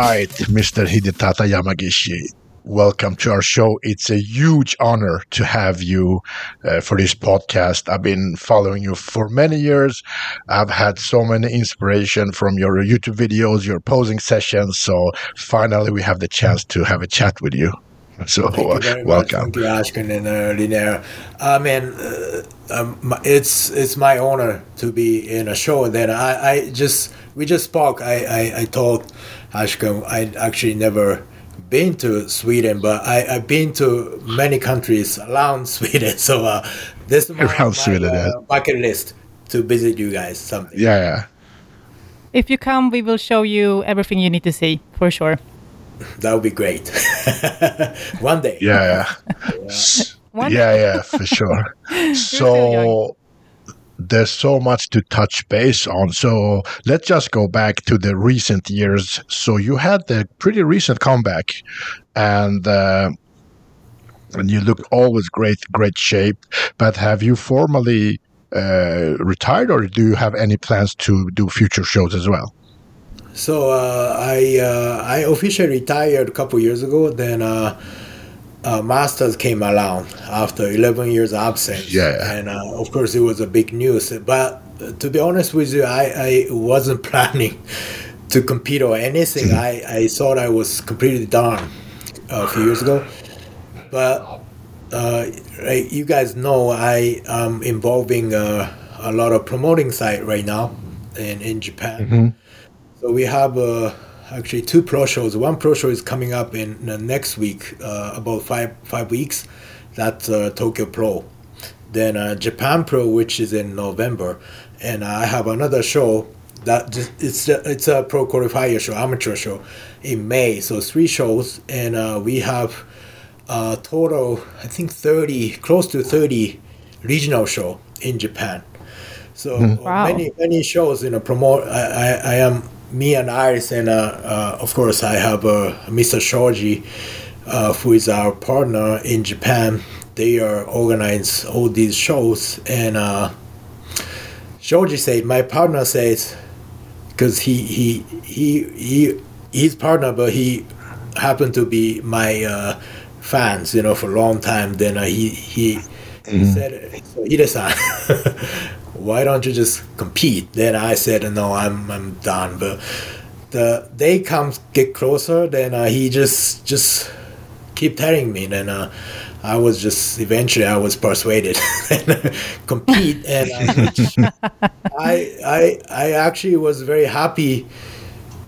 All right, Mr. Hidetada Yamagishi, welcome to our show. It's a huge honor to have you uh, for this podcast. I've been following you for many years. I've had so many inspiration from your YouTube videos, your posing sessions. So finally, we have the chance to have a chat with you. So uh, welcome. Thank you, Ashkan and uh. I mean, uh, um, it's it's my honor to be in a show that I, I just we just spoke. I I, I told Ashkan I actually never been to Sweden, but I, have been to many countries around Sweden. So uh, this is my, around my, Sweden, uh, yeah. bucket list to visit you guys. Something. Yeah, yeah. If you come, we will show you everything you need to see for sure. That would be great. One day. Yeah, yeah. yeah, yeah, for sure. so there's so much to touch base on. So let's just go back to the recent years. So you had the pretty recent comeback, and uh, and you look always great, great shape. But have you formally uh, retired, or do you have any plans to do future shows as well? So uh, I uh, I officially retired a couple years ago. Then uh, Masters came around after 11 years absence. Yeah. And uh, of course, it was a big news. But uh, to be honest with you, I, I wasn't planning to compete or anything. Mm-hmm. I, I thought I was completely done a few years ago. But uh, you guys know I am involving uh, a lot of promoting site right now in, in Japan. Mm-hmm. So we have a actually two pro shows. One pro show is coming up in uh, next week, uh, about five five weeks. That's uh, Tokyo Pro. Then uh, Japan Pro, which is in November, and I have another show that just, it's a, it's a pro qualifier show, amateur show, in May. So three shows, and uh, we have a total, I think thirty, close to thirty regional show in Japan. So mm. wow. many many shows, you know, promote. I, I, I am me and Iris, and uh, uh, of course, I have uh, Mr. Shoji, who is our partner in Japan. They are organize all these shows, and Shoji said, my partner says, because he he he he his partner, but he happened to be my uh, fans, you know, for a long time. Then uh, he he, mm-hmm. he said, so Hide-san, why don't you just compete? Then I said, no, I'm I'm done. But the they come get closer, then uh, he just just keep telling me. Then uh, I was just eventually I was persuaded and compete, and I I I actually was very happy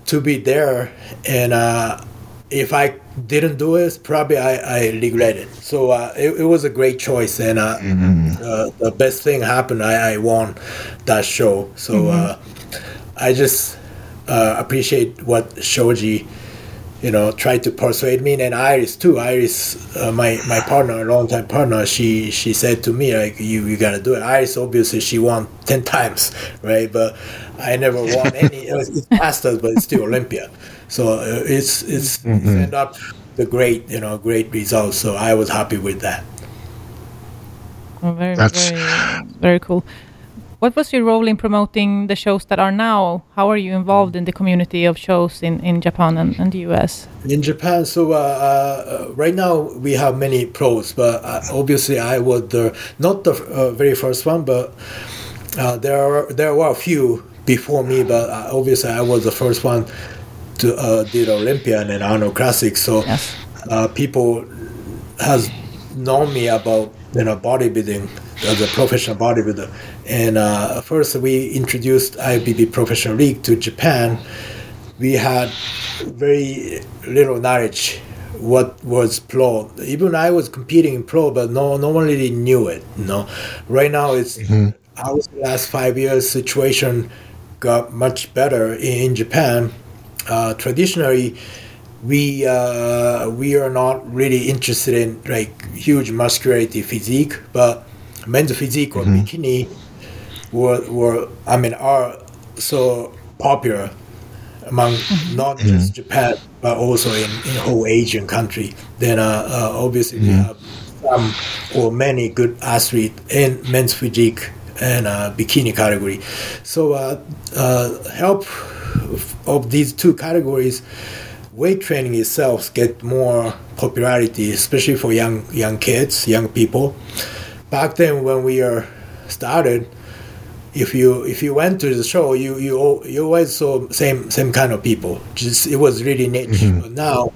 to be there, and uh, if I didn't do it, probably I, I regret it. So uh, it, it was a great choice, and uh, mm-hmm. uh, the best thing happened. I, I won that show, so mm-hmm. Uh, I just uh, appreciate what Shoji, you know, tried to persuade me, and Iris too. Iris, uh, my my partner, a long time partner, she she said to me like, "You you gotta do it." Iris obviously she won ten times, right? But I never won any. it's masters, but it's still Olympia. So uh, it's it's mm-hmm. end up the great you know great results. So I was happy with that. Oh, very That's... very very cool. What was your role in promoting the shows that are now? How are you involved in the community of shows in, in Japan and, and the US? In Japan, so uh, uh, right now we have many pros, but uh, obviously I was the not the uh, very first one, but uh, there are there were a few before me, but uh, obviously I was the first one to uh, did Olympian and Arnold Classic, so yes. uh, people has known me about you know bodybuilding as a professional bodybuilder. And uh, first, we introduced IFBB Professional League to Japan. We had very little knowledge what was pro. Even I was competing in pro, but no, no one really knew it. You know, right now it's mm-hmm. I the last five years situation got much better in, in Japan uh, traditionally we uh, we are not really interested in like huge muscularity physique, but men's physique or mm-hmm. bikini were, were I mean are so popular among mm-hmm. not mm-hmm. just Japan but also in, in whole Asian country. Then uh, uh, obviously we mm-hmm. have some or many good athletes in men's physique and uh, bikini category. So uh, uh, help of these two categories, weight training itself get more popularity, especially for young young kids, young people. Back then, when we are started, if you if you went to the show, you you you always saw same same kind of people. Just it was really niche. Mm-hmm. But now,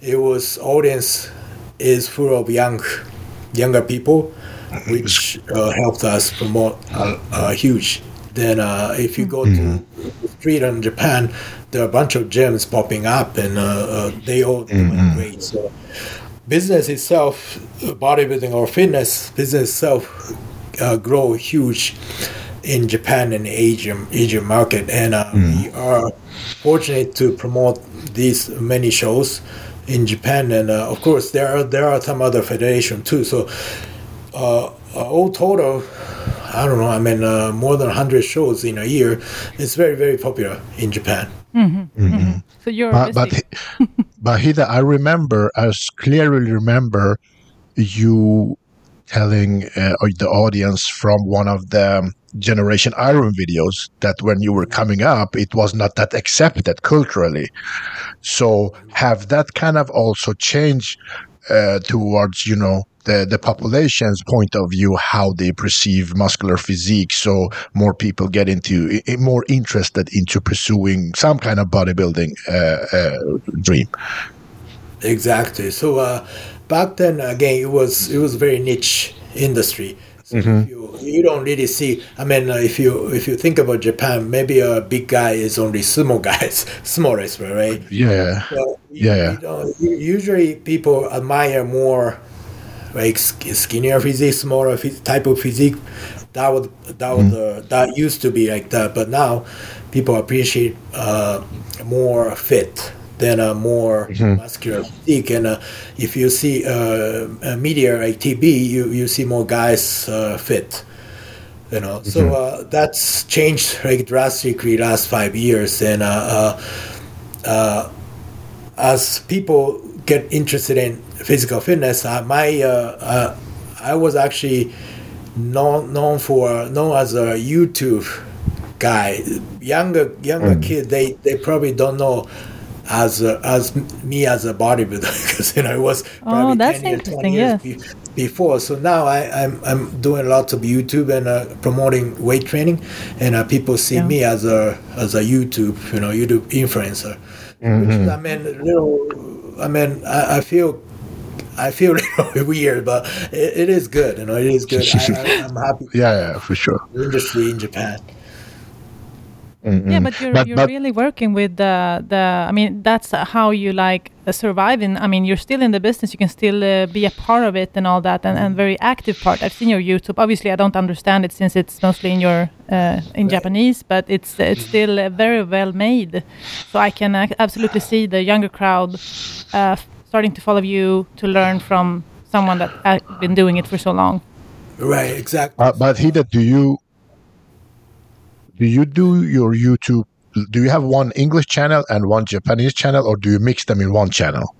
it was audience is full of young younger people, which uh, helped us promote uh, uh, huge. Then uh, if you go mm-hmm. to the street in Japan, there are a bunch of gyms popping up, and uh, uh, they all doing mm-hmm. great. So business itself, bodybuilding or fitness business itself, grow huge in Japan and Asian Asian market, and uh, mm. we are fortunate to promote these many shows in Japan, and uh, of course there are there are some other federation too. So uh, uh all total, I don't know. I mean, uh, more than hundred shows in a year. It's very very popular in Japan. Mm-hmm. Mm-hmm. So you're but but, but Hida, I remember, I clearly remember you telling uh, the audience from one of the Generation Iron videos that when you were coming up, it was not that accepted culturally. So have that kind of also changed uh, towards, you know, the, the population's point of view, how they perceive muscular physique. So more people get into, more interested into pursuing some kind of bodybuilding uh, uh, dream. Exactly. So uh, back then, again, it was it was very niche industry. So mm-hmm. you, you don't really see. I mean, uh, if you if you think about Japan, maybe a big guy is only small guys, small wrestler, right? Yeah. So yeah. You usually people admire more like skinnier physique, smaller type of physique. That would that would mm. uh, that used to be like that, but now people appreciate uh, more fit than a more mm-hmm. muscular physique. And uh, if you see uh, media like TV, you, you see more guys uh, fit. You know, mm-hmm. so uh, that's changed like drastically last five years. And uh, uh, as people get interested in physical fitness, my I was actually known known for known as a YouTube guy. Younger younger mm. kid, they they probably don't know as a, as me as a bodybuilder because you know it was oh that's 10 interesting years, yeah. before so now I, I'm, I'm doing lots of YouTube and uh, promoting weight training and uh, people see yeah. me as a as a YouTube you know YouTube influencer mm-hmm. I mean little I mean I, I feel I feel weird, but it, it is good. You know, it is good. I, am happy. Yeah, yeah, for sure. Industry in Japan. Mm-hmm. Yeah, but you're, but, you're but really working with the the. I mean, that's how you like uh, survive. In I mean, you're still in the business. You can still uh, be a part of it and all that, and, and very active part. I've seen your YouTube. Obviously, I don't understand it since it's mostly in your uh, in Japanese, but it's it's still uh, very well made. So I can absolutely see the younger crowd uh, starting to follow you to learn from someone that has been doing it for so long. Right. Exactly. Uh, but Hida, do you do you do your YouTube? Do you have one English channel and one Japanese channel, or do you mix them in one channel?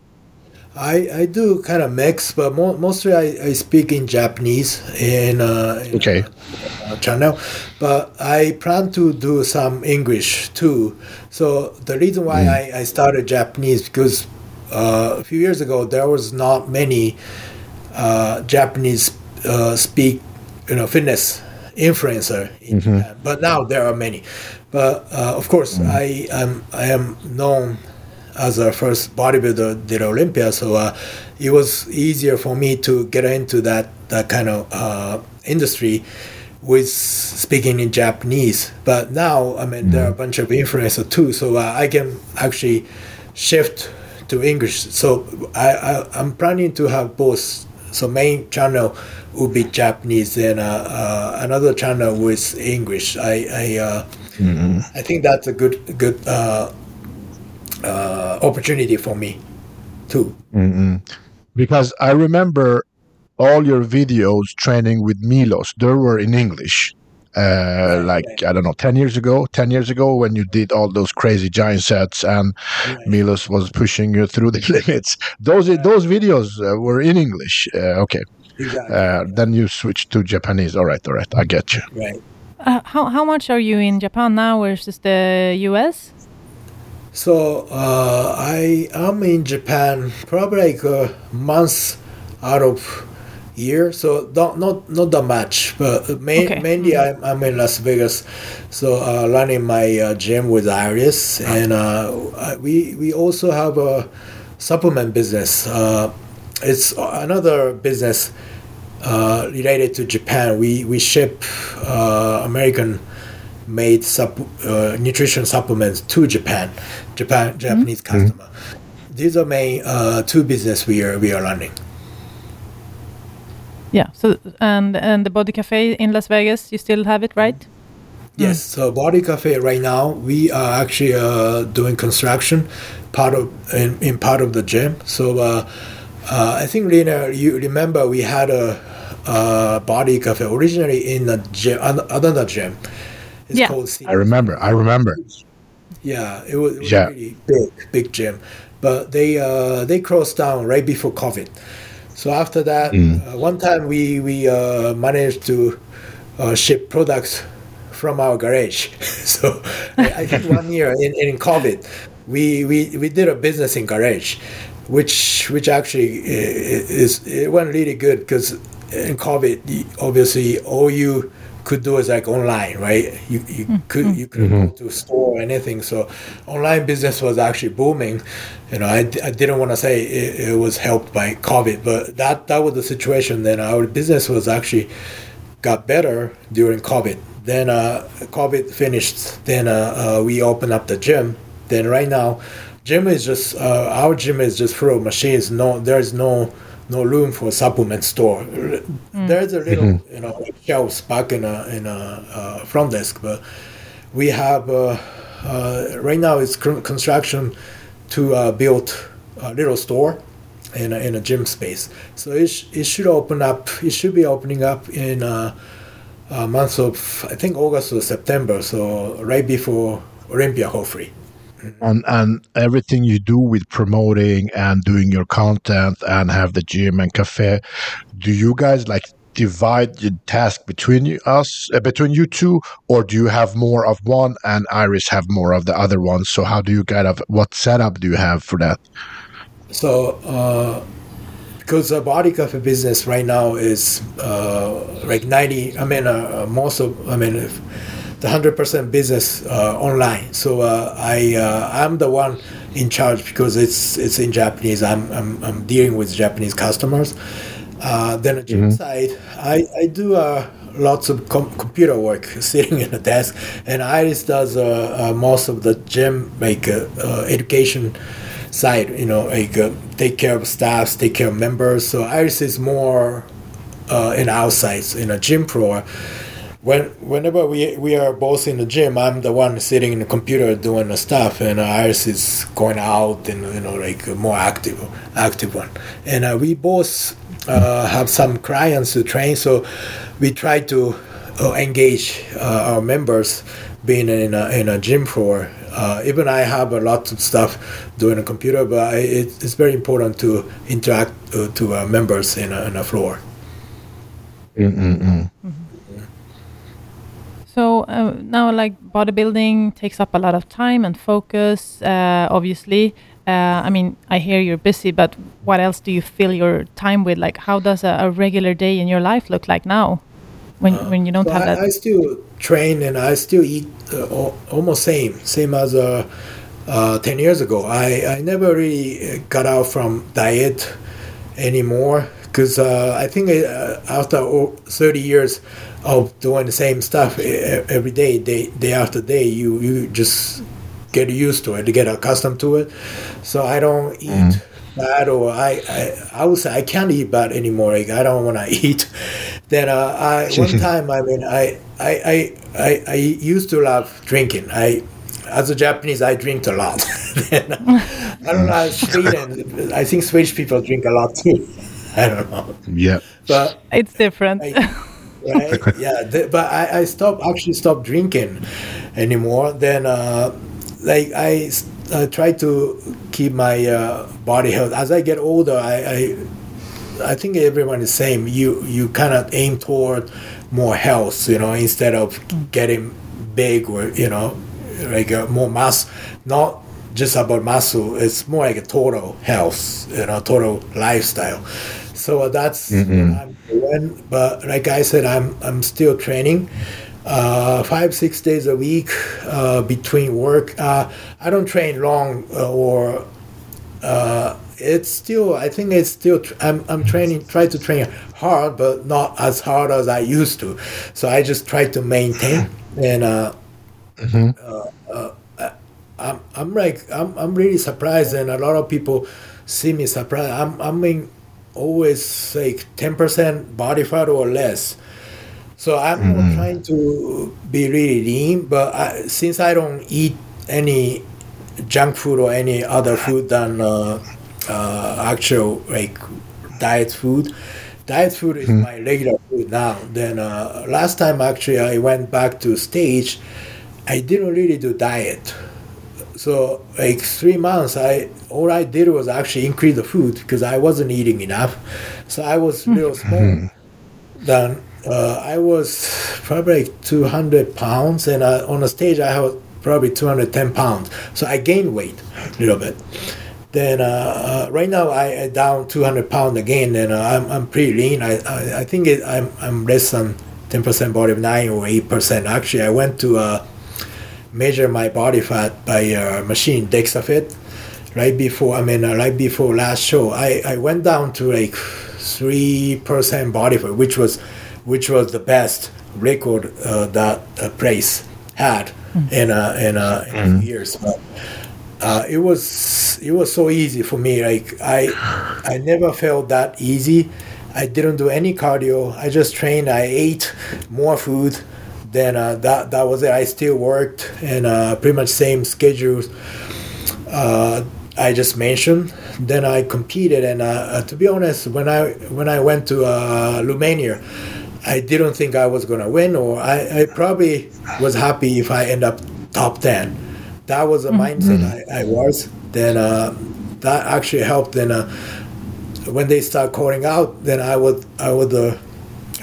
I, I do kind of mix, but mo- mostly I, I speak in Japanese in, uh, in okay. Uh, channel, but I plan to do some English too. So the reason why mm. I, I started Japanese because uh, a few years ago there was not many uh, Japanese uh, speak you know fitness influencer in mm-hmm. Japan. But now there are many. But uh, of course, mm-hmm. I am I am known as a first bodybuilder did Olympia, so uh, it was easier for me to get into that that kind of uh, industry with speaking in Japanese. But now, I mean, mm-hmm. there are a mm-hmm. bunch of influencers too, so uh, I can actually shift to English. So I, I I'm planning to have both. So main channel would be Japanese and uh, uh, another channel with English. I I, uh, mm-hmm. I think that's a good good uh, uh, opportunity for me too. Mm-hmm. Because I remember all your videos training with Milos. They were in English. Uh, like I don't know, ten years ago, ten years ago when you did all those crazy giant sets and right. Milos was pushing you through the limits. Those those videos uh, were in English. Uh, okay, Exactly. Uh, then you switch to Japanese. All right, all right, I get you. Right. Uh, how how much are you in Japan now versus the US? So uh, I am in Japan probably like a month out of year, so not not not that much, but main, okay. mainly mm-hmm. I'm, I'm in Las Vegas, so uh, running my uh, gym with Iris, and uh, we we also have a supplement business. Uh, it's another business uh, related to Japan. We we ship uh, American made sup, nutrition supplements to Japan, Japan mm-hmm. Japanese mm-hmm. customer. These are main two business we are we are running. Yeah. So and and the Body Cafe in Las Vegas, you still have it, right? Yes. Mm. So Body Cafe right now, we are actually uh, doing construction, part of in, in part of the gym. So uh, uh, I think Lena, you remember we had a, a Body Cafe originally in the gym, another gym. It's yeah. called. I remember. I remember. Yeah, it was, it was yeah. really big, big gym, but they uh, they closed down right before COVID. So after that, mm. uh, one time we we uh, managed to uh, ship products from our garage. so I, I, think one year in, in COVID, we, we we did a business in garage, which which actually is it went really good because in COVID, obviously all you could do is like online, right? You you mm-hmm. could you could mm-hmm. go to store or anything. So online business was actually booming. You know, I, I didn't want to say it, it, was helped by COVID, but that that was the situation. Then our business was actually got better during COVID. Then uh, COVID finished. Then uh, uh, we opened up the gym. Then right now, gym is just uh, our gym is just full of machines. No, there's no no room for supplement store. Mm. There's a little, mm-hmm. you know, shelves back in a in a uh, front desk, but we have uh, uh, right now it's construction to uh, build a little store in a, in a gym space. So it, sh- it should open up. It should be opening up in a, a month of I think August or September. So right before Olympia, hopefully and and everything you do with promoting and doing your content and have the gym and cafe do you guys like divide the task between you, us uh, between you two or do you have more of one and iris have more of the other one? So how do you kind of what setup do you have for that? So uh, because the body cafe business right now is uh, like 90 i mean uh, most of i mean if, the hundred percent business uh, online. So uh, I uh, I'm the one in charge because it's it's in Japanese. I'm I'm, I'm dealing with Japanese customers. Uh, then the gym mm-hmm. side, I I do uh, lots of com- computer work sitting in a desk, and Iris does uh, most of the gym like education side. You know, like take care of staffs, take care of members. So Iris is more in outside in a gym floor when whenever we we are both in the gym, I'm the one sitting in the computer doing the stuff, and uh, Iris is going out and you know like a more active active one. And uh, we both uh, have some clients to train, so we try to uh, engage uh, our members being in a, in a gym floor. Uh, even I have a lot of stuff doing a computer, but it, it's very important to interact to our members in a, in a floor. Mm-mm-mm. Mm-hmm. So uh, now, like bodybuilding takes up a lot of time and focus. Uh, obviously, uh, I mean, I hear you're busy, but what else do you fill your time with? Like, how does a, a regular day in your life look like now, when uh, when you don't have I, that? I still train and I still eat uh, almost same same as uh, ten years ago. I I never really got out from diet anymore because I think after 30 years of doing the same stuff every day, day day after day, you you just get used to it, get accustomed to it. So I don't eat mm. bad, or I, I I would say I can't eat bad anymore. Like I don't want to eat. Then uh, I one time, I mean, I I I I used to love drinking. I as a Japanese, I drink a lot. then, I don't know. Sweden, I think Swedish people drink a lot too. I don't know. Yeah, but it's different. I, right? yeah, the, but I, I stopped actually stopped drinking anymore. Then, uh, like I uh, try to keep my uh, body health. As I get older, I, I I think everyone is same. You you kind of aim toward more health, you know, instead of getting big or you know, like uh, more mass. Not just about muscle. It's more like a total health, you know, total lifestyle. So that's mm-hmm. I'm doing. But like I said, I'm I'm still training. Uh, five six days a week uh, between work. Uh, I don't train long uh, or uh, it's still I think it's still I'm I'm training try to train hard but not as hard as I used to. So I just try to maintain and uh, mm-hmm. I'm I'm like I'm I'm really surprised, and a lot of people see me surprised. I'm I mean always like ten percent body fat or less. So I'm mm-hmm. trying to be really lean, but I, since I don't eat any junk food or any other food than uh, uh, actual like diet food, diet food is mm-hmm. my regular food now. Then uh, last time actually I went back to stage, I didn't really do diet. So like three months, I all I did was actually increase the food because I wasn't eating enough. So I was hmm. real small. Mm-hmm. Then uh, I was probably like 200 pounds, and uh, on the stage I was probably 210 pounds. So I gained weight a little bit. Then uh, uh right now I, I down 200 pounds again, and uh, I'm, I'm pretty lean. I I, I think it, I'm I'm less than 10% body, of nine or eight percent. Actually, I went to uh, measure my body fat by a machine DexaFit. Right before I mean uh, right before last show I, I went down to like three percent body fat which was which was the best record uh, that uh, place had mm. in uh, in, uh, in mm. years. But uh, it was it was so easy for me like I I never felt that easy. I didn't do any cardio. I just trained. I ate more food then uh, that that was it. I still worked and uh, pretty much same schedules uh, I just mentioned. Then I competed, and uh, uh, to be honest, when I when I went to uh, Romania, I didn't think I was gonna win, or I, I probably was happy if I end up top ten. That was a mm-hmm. mindset I, I, was. Then that actually helped. Then when they start calling out, then I would I would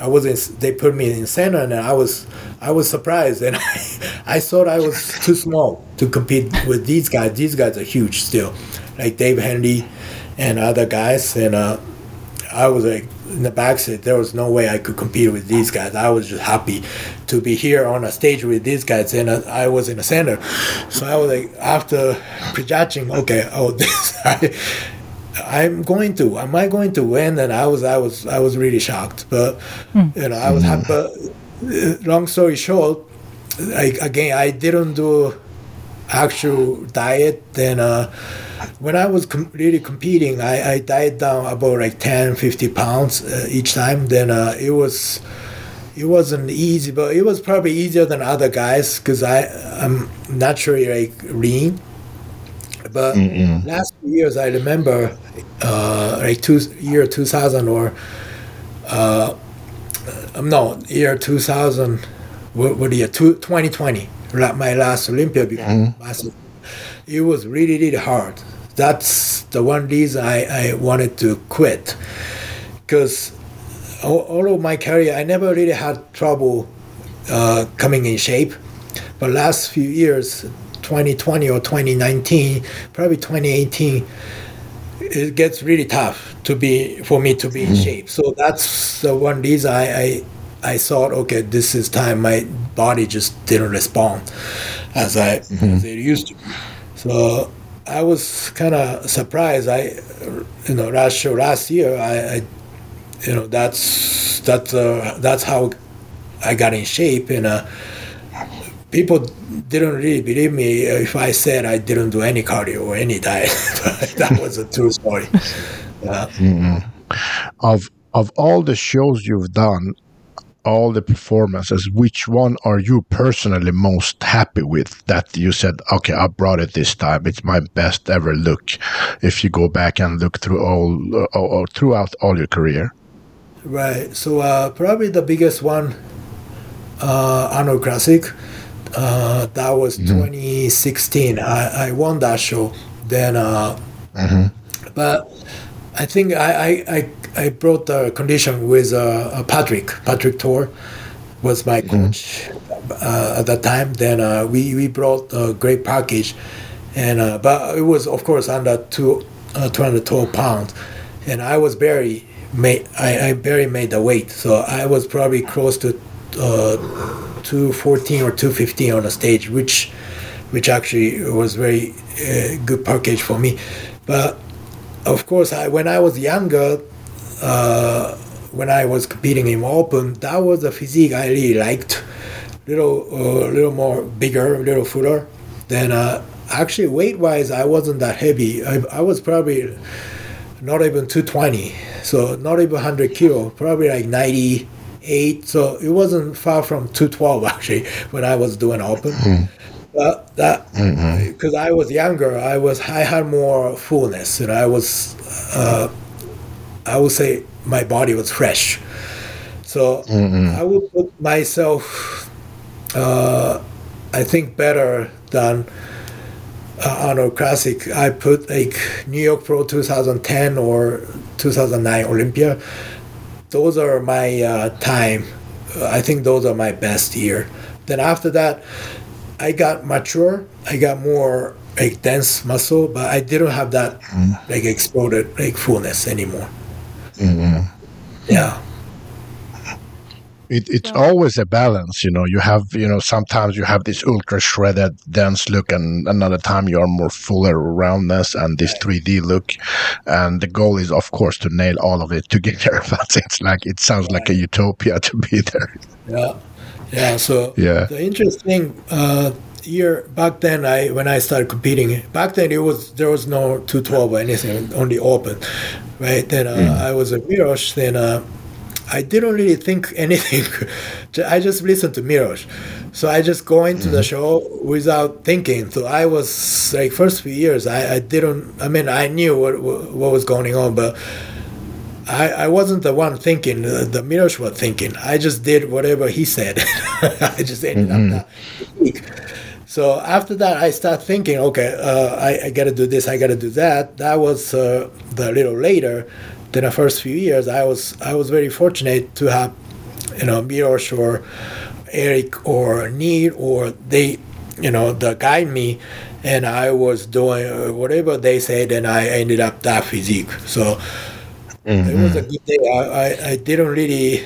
I was in, they put me in center and I was I was surprised and I, I thought I was too small to compete with these guys. These guys are huge still, like Dave Henry and other guys. And uh, I was like in the backseat. There was no way I could compete with these guys. I was just happy to be here on a stage with these guys, and uh, I was in the center. So I was like after prejudging, okay, oh this. I, I'm going to. Am I going to win? And I was, I was, I was really shocked. But mm. you know, I was happy. But long story short, I, again, I didn't do actual diet. Then uh, when I was com- really competing, I, I diet down about like 10, 50 pounds uh, each time. Then uh, it was. It wasn't easy, but it was probably easier than other guys because I I'm naturally like lean but Mm-mm. last few years, I remember uh, like two year 2000 or uh, um, no year 2000. What, what year? Two, 2020. My last Olympia. Mm-hmm. It was really really hard. That's the one reason I, I wanted to quit because all, all of my career I never really had trouble uh, coming in shape. But last few years, 2020 or 2019, probably 2018, it gets really tough to be for me to be in mm-hmm. shape. So that's the one reason I, I I thought, okay, this is time. My body just didn't respond as I mm-hmm. as it used to. So I was kind of surprised. I, you know, last show last year, I, I you know, that's that's uh, that's how I got in shape, and uh, people didn't really believe me if I said I didn't do any cardio or any diet. that was a true story. Yeah. Mm-hmm. Of of all the shows you've done, all the performances, which one are you personally most happy with? That you said, okay, I brought it this time. It's my best ever look. If you go back and look through all, uh, or throughout all your career. Right. So uh, probably the biggest one, uh, Arnold Classic uh, that was mm-hmm. 2016. I, I won that show. Then, uh, mm-hmm. but I think I, I, I, I brought the condition with uh, Patrick. Patrick Tuor was my mm-hmm. coach mm-hmm. at that time. Then uh, we, we brought a great package. and uh, but it was of course under two uh, 212 pounds, and I was barely made I, I barely made the weight, so I was probably close to uh, 214 or 215 on the stage, which which actually was very uh, good package for me. But of course, I, when I was younger, uh, when I was competing in open, that was a physique I really liked. Little, a uh, little more bigger, a little fuller. Then uh, actually weight wise, I wasn't that heavy. I, I was probably not even 220, so not even 100 kilo, probably like 98. So it wasn't far from 212 actually when I was doing open. Mm. But that because mm-hmm. I was younger, I was I had more fullness, and I was uh, I would say my body was fresh. So mm-hmm. I would put myself, uh, I think, better than uh, Arnold Classic. I put like New York Pro 2010 or 2009 Olympia. Those are my uh, time. I think those are my best year. Then after that, I got mature. I got more like dense muscle, but I didn't have that mm. like exploded like fullness anymore. Mm-hmm. Yeah. It, it's always a balance, you know. You have, you know, sometimes you have this ultra shredded, dense look, and another time you are more fuller roundness and this 3D look. And the goal is, of course, to nail all of it together. But it's like it sounds like a utopia to be there. Yeah. Yeah. So yeah. the interesting uh, year back then, I when I started competing, back then it was there was no 212 or anything, only open, right? Then uh, mm. I was a Milos. Then uh, I didn't really think anything. I just listened to Milos. So I just go into mm. the show without thinking. So I was like first few years, I, I didn't. I mean, I knew what what was going on, but I, I wasn't the one thinking, uh, the Milos was thinking. I just did whatever he said. I just ended mm-hmm. up that So after that, I start thinking, okay, uh, I, I got to do this, I got to do that. That was uh, the little later. Then the first few years, I was I was very fortunate to have, you know, Milos or Eric or Neil or they, you know, the guide me, and I was doing whatever they said, and I ended up that physique. So Mm-hmm. It was a good day. I, I, I, didn't really,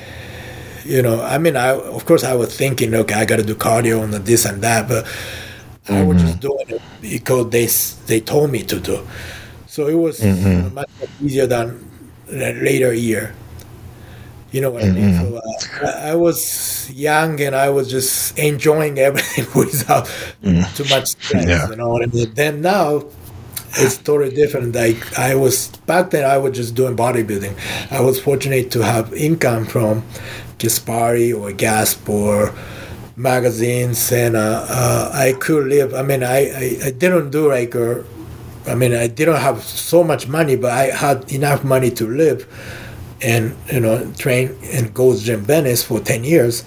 you know, I mean, I of course I was thinking, okay, I got to do cardio and this and that, but mm-hmm. I was just mm-hmm. doing it because they they told me to do. So it was mm-hmm. much easier than later year. You know what I mean? Mm-hmm. So uh, I, I, was young and I was just enjoying everything without mm. too much stress. Yeah. You know what I mean? Then now it's totally different. Like I was back then, I was just doing bodybuilding. I was fortunate to have income from Gaspari or Gasp or magazines, and uh, uh, I could live. I mean, I, I, I didn't do like a, I mean, I didn't have so much money, but I had enough money to live and you know train in Gold's Gym Venice for ten years.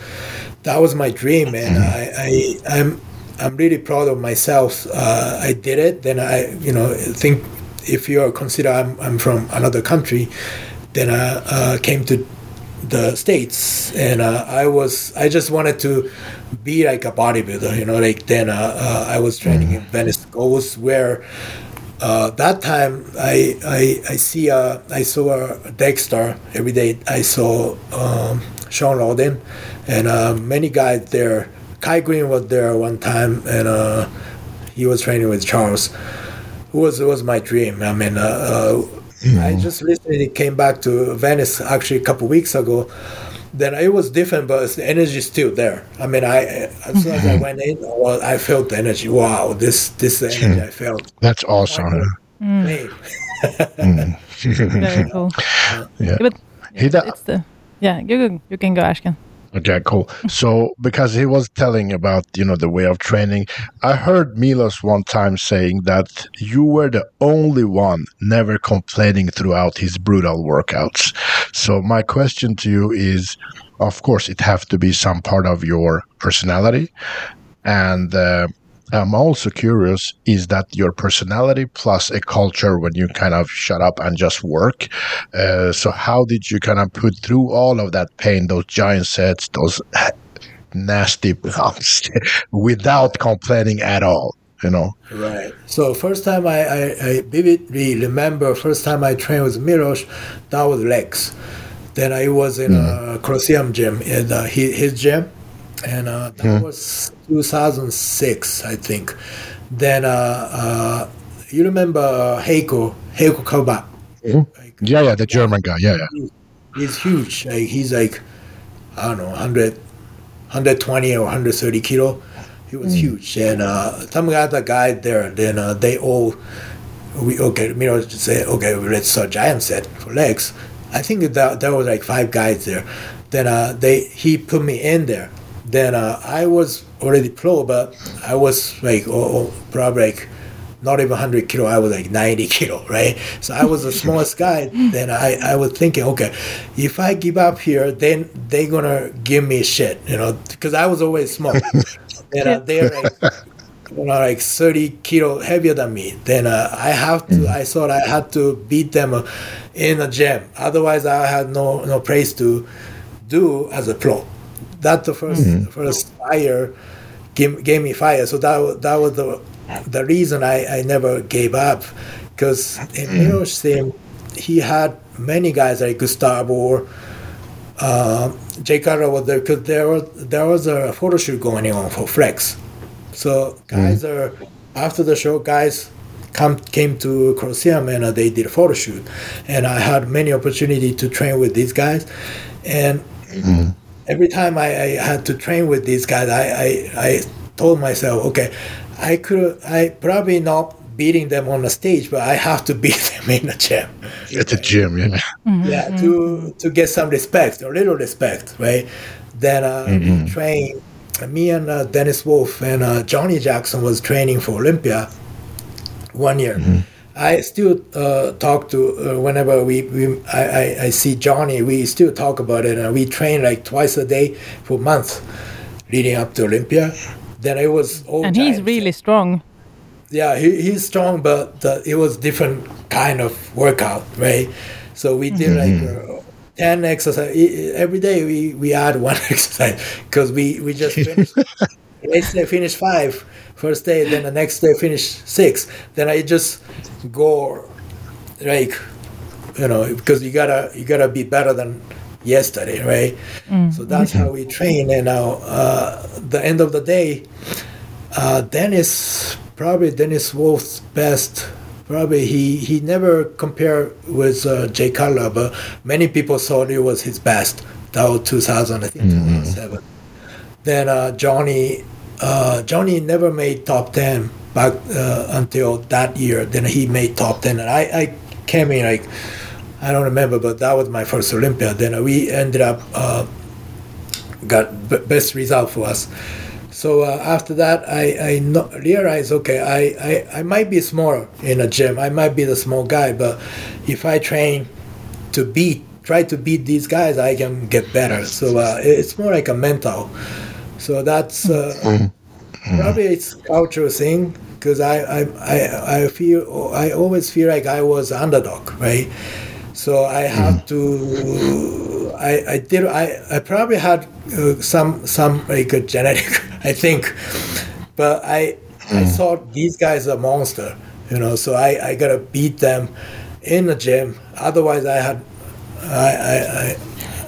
That was my dream, and I, I I'm I'm really proud of myself. Uh, I did it. Then I, you know, think if you are consider I'm, I'm from another country, then I uh, came to the states and uh, I was I just wanted to be like a bodybuilder. You know, like then uh, uh, I was training in Venice Gold's where. Uh, that time I I, I see uh, I saw a Dexter every day. I saw um, Shawn Rhoden and uh, many guys there Kai Greene was there one time, and uh, he was training with Charles. It was it was my dream. I mean, uh, uh, mm. I just recently came back to Venice actually a couple weeks ago. Then it was different, but the energy is still there. I mean, I as soon as I mm-hmm. went in, well, I felt the energy. Wow, this this is the energy I felt. That's awesome. Mm. Very cool. Yeah, but it's the yeah. You you can go, Ashkan. Okay, cool. So because he was telling about you know the way of training, I heard Milos one time saying that you were the only one never complaining throughout his brutal workouts. So my question to you is, of course, it have to be some part of your personality, and uh, I'm also curious is that your personality plus a culture when you kind of shut up and just work? Uh, so, how did you kind of put through all of that pain, those giant sets, those nasty bumps, without complaining at all? you know. Right. So first time I, I, I vividly remember first time I trained with Milos, that was legs. Then I was in mm. a Colosseum gym in uh, his, his gym, and uh, that mm. was 2006, I think. Then uh, uh you remember Heiko Heiko Kaba? Mm-hmm. Like, yeah, yeah, the German guy. Yeah, yeah. He's, huge. Like, he's like I don't know, 100, 120 or 130 kilo he was mm. huge, and uh, some other guy there. Then uh, they all we okay. Miro just say okay, let's start giant set for legs. I think that there was like five guys there. Then uh, they he put me in there. Then uh, I was already pro, but I was like oh, oh, probably like not even 100 kilo. I was like 90 kilo, right? So I was the smallest guy. Then I, I was thinking, okay, if I give up here, then they're gonna give me shit, you know, because I was always small. and uh, they're like, you know, like 30 kilo heavier than me. Then uh, I have to. Mm. I thought I had to beat them uh, in a gym. Otherwise, I had no no place to do as a pro. That's the 1st mm-hmm. first fire gave, gave me fire. So that that was the the reason I, I never gave up. Because in mm. Milos' team, he had many guys like Gustavo uh, Jay Cutler was there because there was there was a photo shoot going on for Flex. So guys mm. are after the show, guys come came to Colosseum and uh, they did a photo shoot, and I had many opportunity to train with these guys, and mm. Every time I, I, had to train with these guys, I, I I told myself, okay, I could I probably not beating them on the stage, but I have to beat them in the gym. At the gym, yeah. Mm-hmm. Yeah, to to get some respect, a little respect, right? Then uh, mm-hmm. train. Me and uh, Dennis Wolf and uh, Johnny Jackson was training for Olympia one year. Mm-hmm. I still uh, talk to uh, whenever we, we I, I, I, see Johnny. We still talk about it, and we train like twice a day for months leading up to Olympia. Then it was all. and he's really strong yeah, he, he's strong, but uh, it was different kind of workout, right? So we did mm-hmm. like uh, ten exercise every day. We we add one exercise because we we just finished. Next day finish five, first day, then the next day finish six. Then I just go like you know because you gotta you gotta be better than yesterday, right? Mm. So that's how we train. And now uh, the end of the day, uh, Dennis probably Dennis Wolf's best. Probably he, he never compared with uh, Jay Cutler, but many people thought it was his best. That was 2000, I think, mm-hmm. 2007. Then uh, Johnny uh, Johnny never made top 10 back uh, until that year. Then he made top 10, and I, I came in like I don't remember, but that was my first Olympia. Then we ended up uh, got b- best result for us. So uh, after that, I, I no- realized, okay, I, I, I might be small in a gym. I might be the small guy, but if I train to beat, try to beat these guys, I can get better. So uh, it's more like a mental. So that's uh, probably it's cultural thing because I, I, I, I feel I always feel like I was underdog, right? So I have to. I, I did. I, I probably had uh, some some like a genetic. I think, but I I hmm. thought these guys are monster. You know, so I, I gotta beat them in the gym. Otherwise, I had I I, I,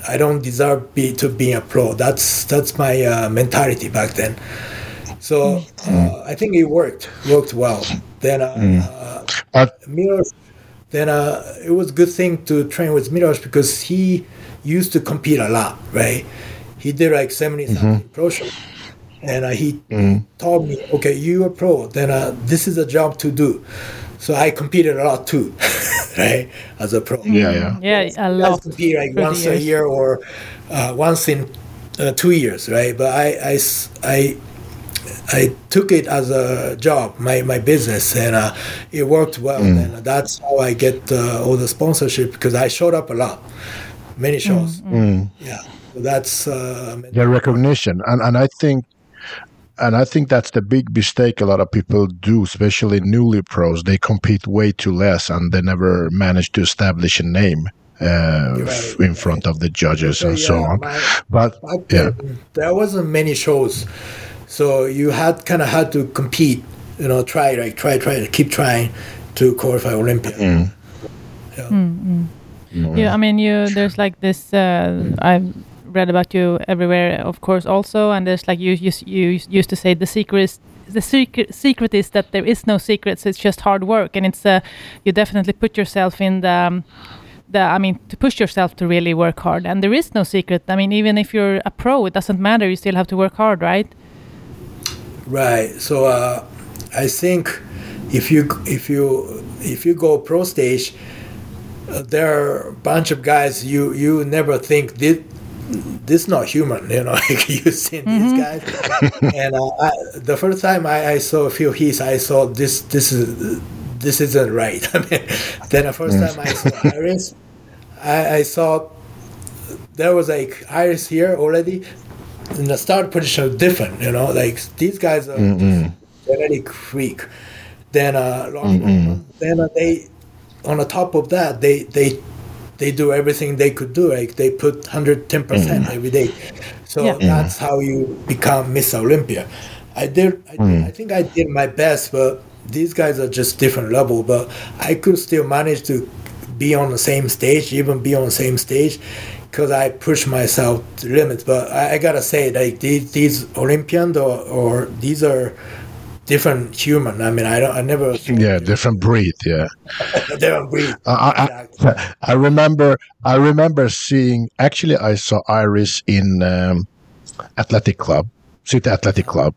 I don't deserve be, to be a pro. That's that's my uh, mentality back then. So hmm. uh, I think it worked worked well. Then uh, mm. uh, Milos then uh, it was a good thing to train with Milos because he used to compete a lot, right? He did like 70 something mm-hmm. pro show. And uh, he mm-hmm. told me, okay, you are pro, then uh, this is a job to do. So I competed a lot too, right? As a pro. Yeah, yeah. Yeah, a lot. I compete like once years. a year or uh, once in uh, two years, right? But I, I, I I took it as a job, my, my business, and uh, it worked well. Mm. And that's how I get uh, all the sponsorship because I showed up a lot, many mm, shows. Mm. Mm. Yeah, so that's uh, the recognition, and and I think. And I think that's the big mistake a lot of people do, especially newly pros. They compete way too less, and they never manage to establish a name. Uh, right, in front of the judges and yeah, so on. My, but yeah, there wasn't many shows so you had kind of had to compete you know, try, like, try, try, keep trying to qualify Olympia. Mm. Yeah. Mm, mm. yeah, I mean, you there's like this. Uh, I've read about you everywhere, of course, also, and there's like you you, you used to say the secret is the secret secret is that there is no secrets. It's just hard work, and it's uh, you definitely put yourself in the. Um, the, I mean, to push yourself to really work hard, and there is no secret. I mean, even if you're a pro, it doesn't matter. You still have to work hard, right? Right. So uh, I think if you if you if you go pro stage, uh, there are a bunch of guys you you never think this this not human, you know. Like you seen mm-hmm. these guys, and uh, I, the first time I, I saw a few hits, I saw this this is this isn't right. I mean, then the first time I saw Iris, I, I saw there was like Iris here already, in the start position different. You know, like these guys are mm really quick. Then uh, then uh, they on the top of that they they they do everything they could do. Like they put 110 percent mm. every day. So yeah. that's how you become Miss Olympia. I did. I, did, mm. I think I did my best, but these guys are just different level. But I could still manage to be on the same stage, even be on the same stage, because I push myself to limits. But I, I, gotta say, like these these Olympians or, or these are different human. I mean, I don't, I never. Yeah, different breed. Yeah, different breed. I, I, I, remember, I remember seeing. Actually, I saw Iris in um, Athletic Club, City Athletic Club,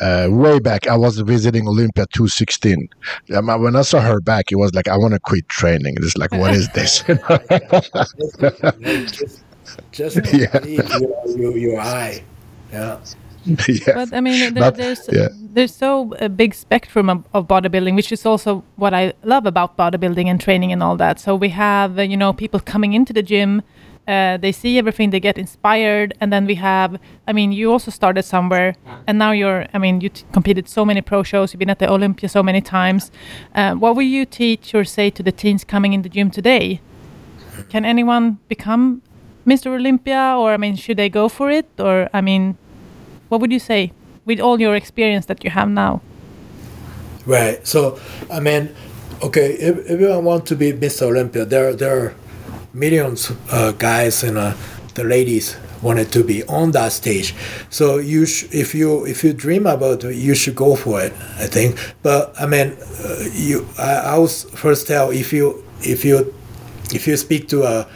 uh, way back. I was visiting Olympia 216. Um, when I saw her back, it was like I want to quit training. It's like, what is this? just, just yeah. Yeah. yeah. But I mean, there, there's yeah. there's so a big spectrum of, of, bodybuilding, which is also what I love about bodybuilding and training and all that. So we have uh, you know people coming into the gym, uh, they see everything, they get inspired, and then we have. I mean, you also started somewhere, and now you're. I mean, you t- competed so many pro shows. You've been at the Olympia so many times. Uh, what will you teach or say to the teens coming in the gym today? Can anyone become Mr. Olympia, or I mean, should they go for it, or I mean? What would you say with all your experience that you have now? Right. So, I mean, okay, if, if you want to be Mr. Olympia, there there are millions uh, guys and uh, the ladies wanted to be on that stage. So you if you if you dream about it, you should go for it. I think. But I mean, uh, you I, I will first tell if you if you if you speak to a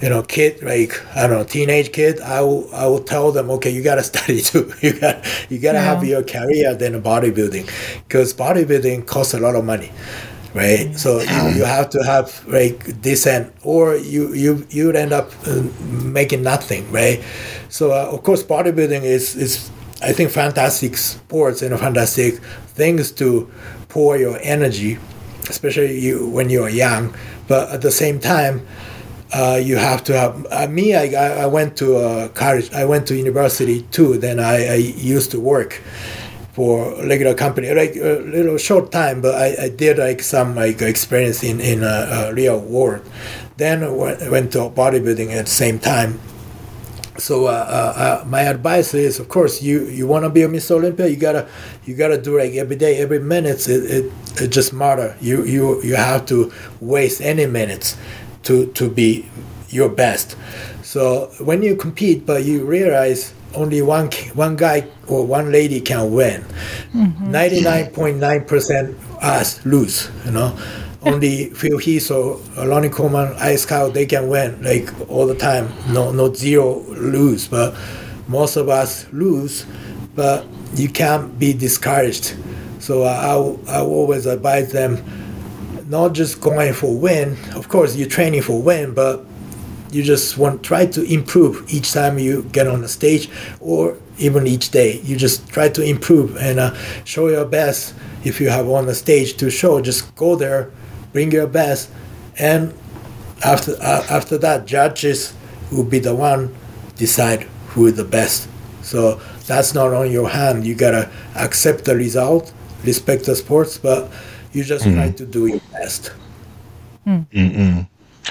you know, kid like I don't know, teenage kid, I will I will tell them, okay, you gotta study too. You got you gotta yeah. have your career than bodybuilding, because bodybuilding costs a lot of money, right? So you, you have to have like decent, or you you you'd end up uh, making nothing, right? So uh, of course, bodybuilding is is I think fantastic sports and fantastic things to pour your energy, especially you when you're young. But at the same time uh, you have to have uh, me. I, I went to uh, college. I went to university too. Then I, I used to work for a regular company, like a little short time, but I, I did like some like experience in in a, a real world. Then I went to bodybuilding at the same time. So uh, uh, uh, my advice is, of course, you, you want to be a Miss Olympia, you gotta you gotta do like every day, every minute. It, it, it just matter. You you you have to waste any minutes to to be your best. So when you compete, but you realize only one one guy or one lady can win. Mm-hmm. 99.9 percent us lose. You know, only Phil Heath or Ronnie Coleman, Iris Kyle, they can win like all the time. No, no zero lose, but most of us lose. But you can't be discouraged. So I, I, I always advise them not just going for win. Of course, you're training for win, but you just want try to improve each time you get on the stage, or even each day. You just try to improve and uh, show your best. If you have on the stage to show, just go there, bring your best, and after uh, after that, judges will be the one decide who is the best. So that's not on your hand. You gotta accept the result, respect the sports, but you just mm. try to do your best. Mm.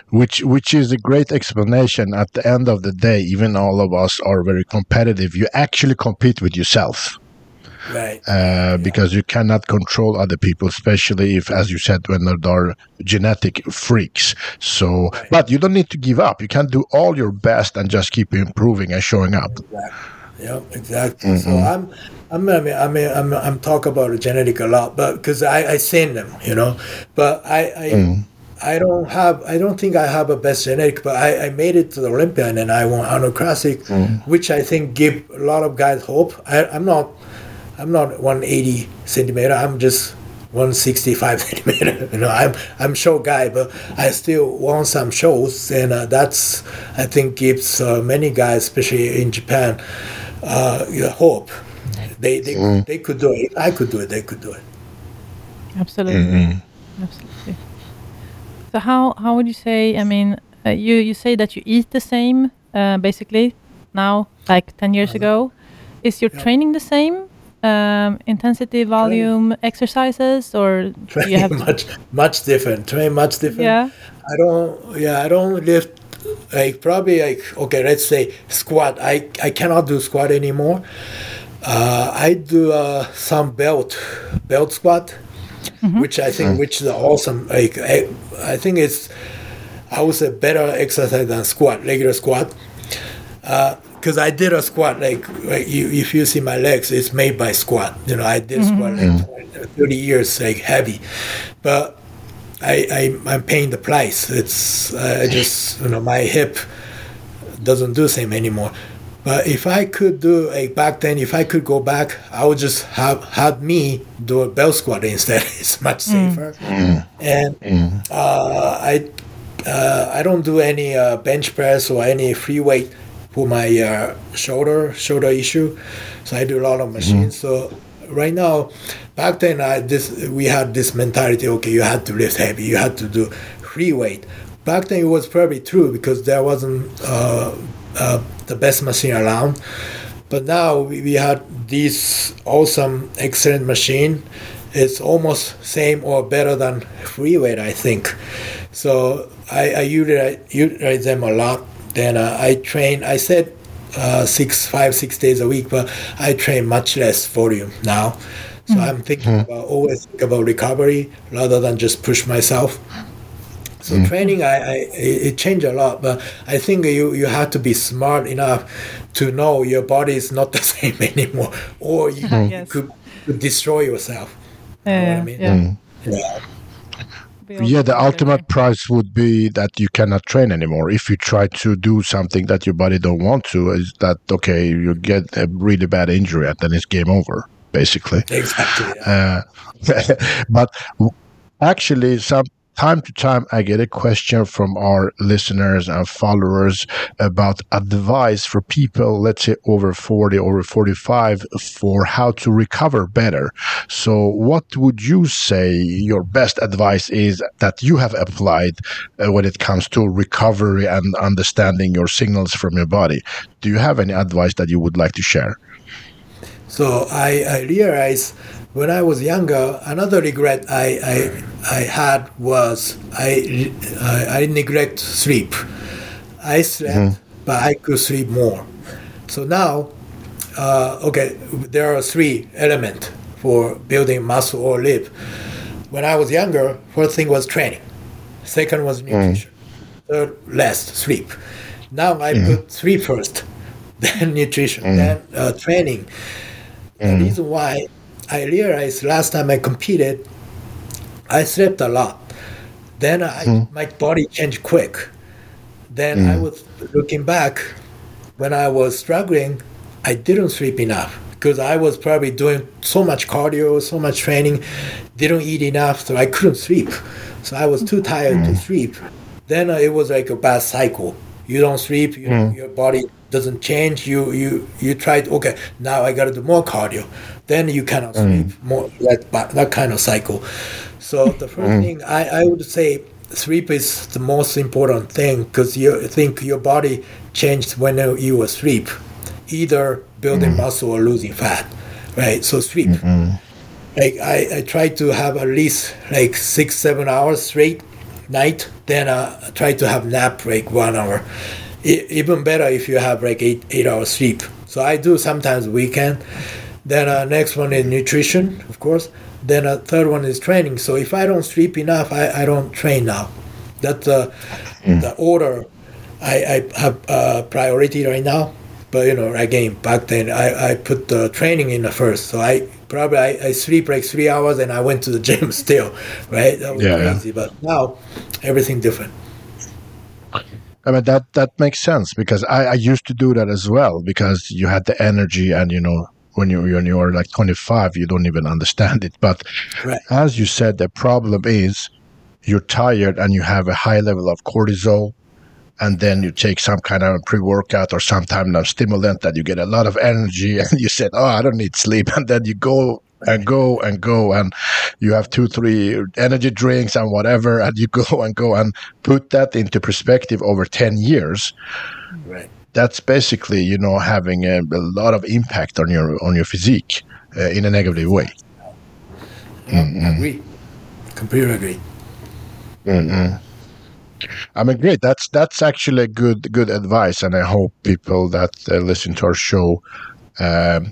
Which which is a great explanation. At the end of the day, even all of us are very competitive. You actually compete with yourself. Right. Uh, yeah. Because you cannot control other people, especially if, as you said, when there are genetic freaks. So, right. but you don't need to give up. You can do all your best and just keep improving and showing up. Exactly. Yep, exactly. Mm-hmm. So I'm, I'm, I mean, I mean, I'm, I'm talk about a genetic a lot, but because I, I seen them, you know, but I, I, mm. I don't have, I don't think I have a best genetic, but I, I made it to the Olympia and then I won Arnold Classic, mm. which I think give a lot of guys hope. I, I'm not, I'm not 180 centimeter. I'm just 165 centimeter. You know, I'm I'm short guy, but I still won some shows, and uh, that's I think gives uh, many guys, especially in Japan, uh, hope. They they, mm. they could do it. I could do it. They could do it. Absolutely, mm-hmm. absolutely. So how how would you say? I mean, uh, you you say that you eat the same uh, basically now, like ten years ago. Is your yeah. training the same? Um, intensity, volume, training. exercises, or training you have much much different. Train much different. Yeah. I don't. Yeah, I don't lift like probably like okay let's say squat i i cannot do squat anymore uh, i do uh, some belt belt squat mm-hmm. which i think mm-hmm. which is awesome like I, I think it's i would say better exercise than squat regular squat because uh, I did a squat like, like you, if you see my legs, it's made by squat. You know, I did mm-hmm. squat like 20, 30 years, like heavy, but I, I am paying the price. It's uh, just you know my hip doesn't do the same anymore. But if I could do a back then, if I could go back, I would just have had me do a belt squat instead. it's much mm. safer. Mm. And mm. Uh, I uh, I don't do any uh, bench press or any free weight for my uh, shoulder shoulder issue. So I do a lot of machines. Mm. So right now, back then I this we had this mentality. Okay, you had to lift heavy, you had to do free weight. Back then it was probably true because there wasn't uh, uh, the best machine around. But now we, we had this awesome, excellent machine. It's almost same or better than free weight, I think. So I, I utilize, utilize them a lot. Then uh, I train. I said uh, six, five, six days a week, but I train much less volume now. So mm-hmm. I'm thinking mm-hmm. about always think about recovery rather than just push myself. So mm-hmm. training, I, I it changed a lot, but I think you you have to be smart enough to know your body is not the same anymore, or you, yes. you could, could, destroy yourself. Uh, you know I mean? yeah. yeah yeah the ultimate price would be that you cannot train anymore. If you try to do something that your body don't want to is that okay you get a really bad injury and then it's game over basically. Exactly yeah. uh, but actually some time to time, I get a question from our listeners and followers about advice for people, let's say over 40, over 45, for how to recover better. So, what would you say your best advice is that you have applied uh, when it comes to recovery and understanding your signals from your body? Do you have any advice that you would like to share? So, I, I realize when I was younger, another regret I, I, I had was I, I, I neglect sleep. I slept, mm-hmm. but I could sleep more. So now, uh, okay, there are three elements for building muscle or lip. When I was younger, first thing was training. Second was mm. nutrition. Mm. Third, rest, sleep. Now I mm. put three first, then nutrition, mm. then uh, training. The mm. reason why I realized last time I competed, I slept a lot. Then I, mm. my body changed quick. Then mm. I hmm. was looking back when I was struggling, I didn't sleep enough because I was probably doing so much cardio, so much training, didn't eat enough, so I couldn't sleep. So I was too tired mm. to hmm. sleep. Then uh, it was like a bad cycle. You don't sleep, you, mm. your body doesn't change. You you you try. Okay, now I got to do more cardio then you cannot mm. sleep more that that kind of cycle. So the first mm. thing I, I would say sleep is the most important thing because you think your body changed when you asleep, either building mm. muscle or losing fat, right? So sleep. Mm-hmm. Like I, I try to have at least like six seven hours straight night. Then uh, try to have nap like one hour. I, even better if you have like eight eight hours sleep. So I do sometimes weekend Then uh, next one is nutrition, of course. Then a uh, third one is training. So if I don't sleep enough, I, I don't train now. That's uh, mm. the order I, I have uh, priority right now. But you know, again, back then I, I put the training in the first. So I probably I, I sleep like three hours and I went to the gym still, right? That was yeah, crazy. Yeah. But now everything different. I mean that that makes sense because I, I used to do that as well because you had the energy and you know when you when you are like 25 you don't even understand it. But right. as you said the problem is you're tired and you have a high level of cortisol and then you take some kind of pre-workout or some kind of stimulant that you get a lot of energy and you said oh i don't need sleep and then you go and go and go and you have two three energy drinks and whatever and you go and go and put that into perspective over 10 years. Right that's basically you know having a, a lot of impact on your on your physique uh, in a negative way yeah, mm-hmm. agree completely agree mm-hmm. I mean, great. That's that's actually good good advice, and I hope people that uh, listen to our show um,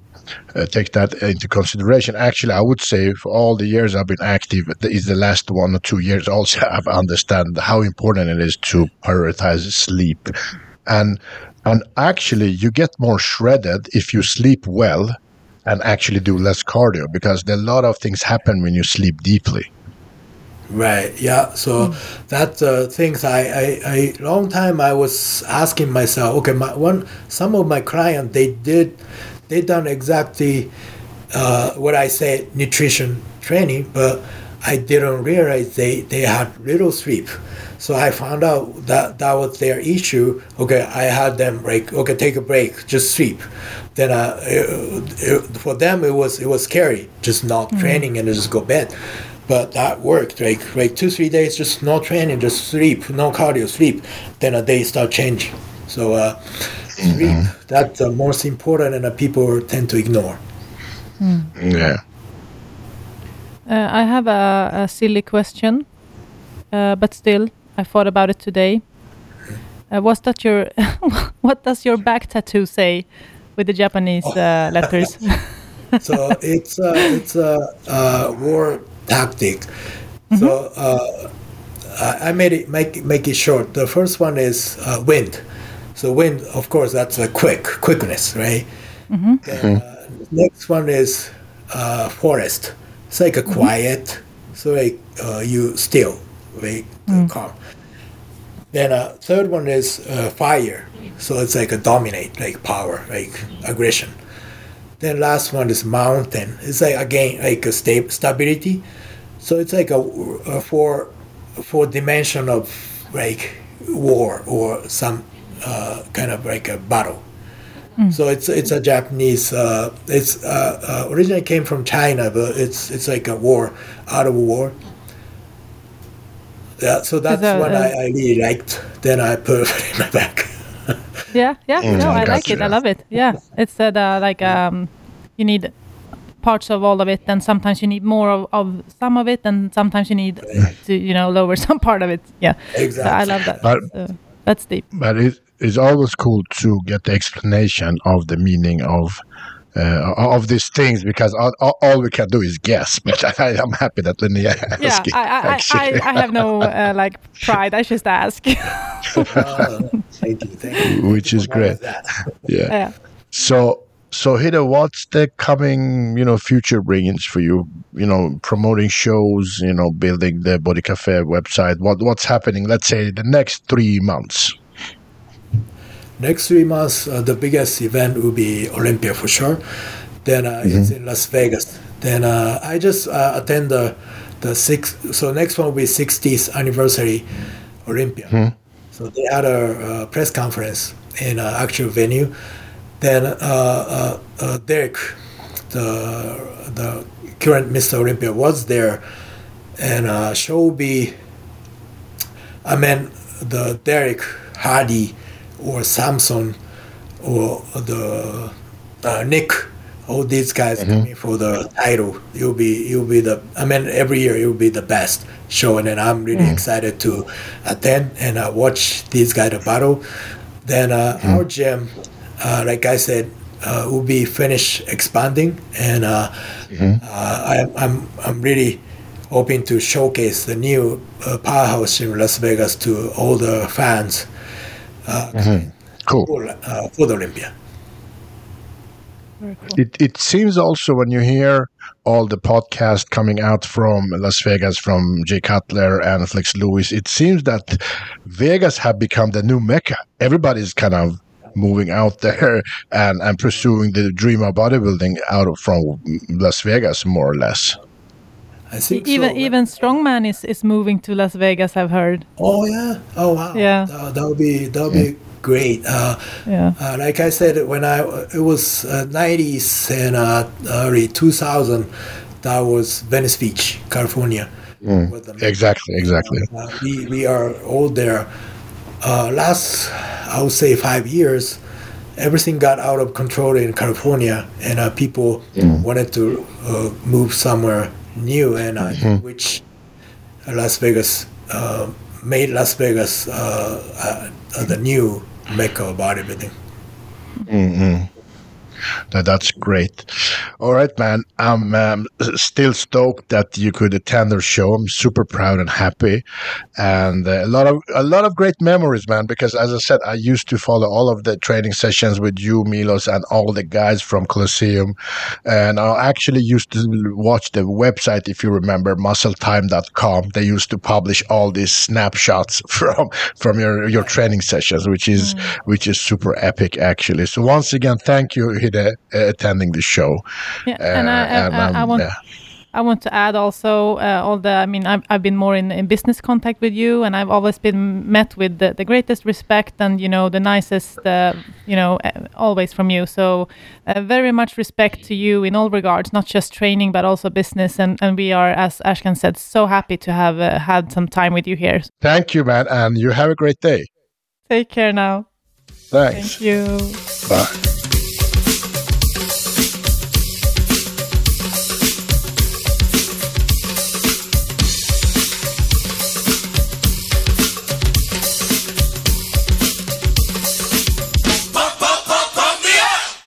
uh, take that into consideration. Actually, I would say for all the years I've been active, is the last one or two years. Also, I've understand how important it is to prioritize sleep, and and actually, you get more shredded if you sleep well and actually do less cardio because a lot of things happen when you sleep deeply. Right. Yeah. So mm. that uh, things I, I, I long time I was asking myself. Okay, my one some of my clients they did they done exactly uh, what I said nutrition training, but I didn't realize they they had little sleep. So I found out that that was their issue. Okay, I had them like okay, take a break, just sleep. Then uh, it, it, for them it was it was scary, just not mm. training and just go bed but that worked like like two three days just no training just sleep no cardio sleep then a day start changing so uh, sleep mm-hmm. that's the most important and uh, people tend to ignore mm. yeah uh, i have a, a silly question uh, but still i thought about it today uh, what's that your what does your back tattoo say with the japanese uh, letters so it's uh, it's a war tactic. Mm-hmm. So uh, I made it make make it short. The first one is uh, wind. So wind, of course, that's a quick quickness, right? And, uh, next one is uh, forest. It's like a mm-hmm. quiet, so like uh, you still, very mm. calm. Then uh, third one is fire. So it's like a dominate, like power, like aggression. Then last one is mountain. It's like again like a sta- stability. So it's like a, a four four dimension of like war or some uh, kind of like a battle. Mm. So it's it's a Japanese. Uh, it's uh, uh originally came from China, but it's it's like a war, out of war. Yeah, so that's what I, I really liked. Then I put it in my back. yeah, yeah, mm, no, I like it. I love it. Yeah, it's uh, like um, you need parts of all of it, and sometimes you need more of, of some of it, and sometimes you need to you know lower some part of it. Yeah, exactly. So I love that. But, so that's deep. But it, it's always cool to get the explanation of the meaning of. Uh, of these things because all, all, all, we can do is guess. But I, am happy that Linnea Yeah, I, I, I, I, have no uh, like pride. I just ask. oh, thank you, thank you. Which is great. Yeah. yeah. So so Hida, what's the coming, you know, future bringings for you? You know, promoting shows, you know, building the Body Cafe website. What what's happening? Let's say the next three months. Next three months, uh, the biggest event will be Olympia for sure. Then uh, mm-hmm. it's in Las Vegas. Then uh, I just uh, attend the the sixth. So next one will be 60th anniversary Olympia. Mm-hmm. So they had a, press conference in an actual venue then uh, uh, uh, Derek, the the current Mr. Olympia, was there, and uh, Shelby. I mean, the Derek Hardy, or Samson, or the uh, Nick. All these guys mm-hmm. coming for the title. You'll be you'll be the. I mean, every year you'll be the best show, and I'm really mm. excited to attend and uh, watch these guys battle. Then mm. our gym uh, like I said, uh, will be finished expanding, and uh, mm-hmm. I, I'm I'm really hoping to showcase the new uh, powerhouse in Las Vegas to all the fans. Uh, mm-hmm. Cool. For, uh, for the Olympia. Cool. It, it seems also when you hear all the podcasts coming out from Las Vegas from Jay Cutler and Flex Lewis, it seems that Vegas have become the new mecca. Everybody's kind of moving out there and, and pursuing the dream of bodybuilding out of from Las Vegas, more or less. I think even so. even strongman is is moving to Las Vegas. I've heard. Oh yeah! Oh wow! Yeah, uh, that would be that would be great. Uh, yeah. Uh, like I said, when I it was uh, nineties and uh, early two thousand, that was Venice Beach, California. Mm. Exactly, exactly. Uh, we we are all there. last, I would say, five years everything got out of control in California, and uh, people mm. wanted to uh, move somewhere new, and uh, mm-hmm. which Las Vegas uh, made Las Vegas uh, uh, the new mecca of bodybuilding. Mm-hmm. That, that's great. All right, man. I'm um, still stoked that you could attend our show. I'm super proud and happy, and uh, a lot of a lot of great memories, man. Because as I said, I used to follow all of the training sessions with you, Milos, and all the guys from Colosseum, and I actually used to watch the website. If you remember, MuscleTime.com, they used to publish all these snapshots from from your your training sessions, which is mm. which is super epic, actually. So once again, thank you uh, attending the show. Yeah, and, I, uh, and I, I want. I want to add also uh, all the. I mean, I've, I've been more in, in business contact with you, and I've always been met with the, the greatest respect and you know the nicest, uh, you know, always from you. So, uh, very much respect to you in all regards, not just training but also business. And and we are, as Ashkan said, so happy to have uh, had some time with you here. Thank you, man, and you have a great day. Take care now. Thanks. Thank you. Bye.